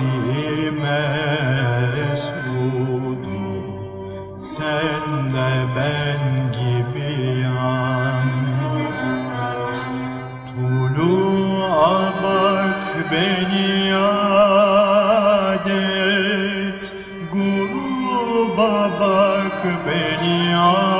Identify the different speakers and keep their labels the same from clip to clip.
Speaker 1: Nefsime Sen de ben gibi yan. Tulu'a beni adet. Gruba bak beni adet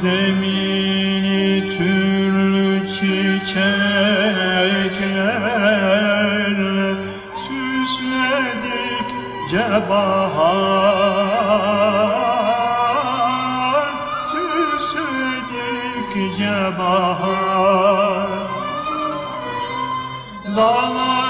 Speaker 1: zemini türlü çiçeklerle süsledikçe bahar Süsledikçe bahar Dağlar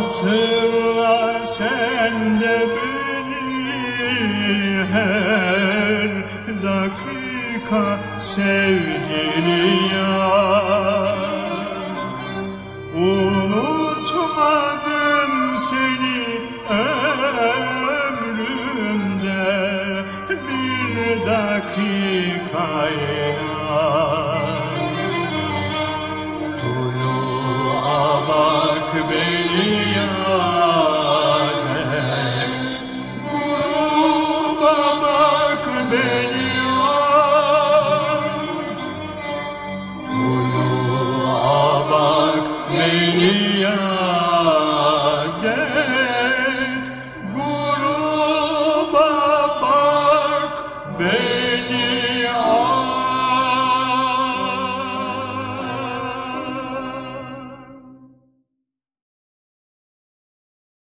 Speaker 1: Hatırla sen de beni her dakika sevgili yar. Unutmadım seni ömrümde bir dakika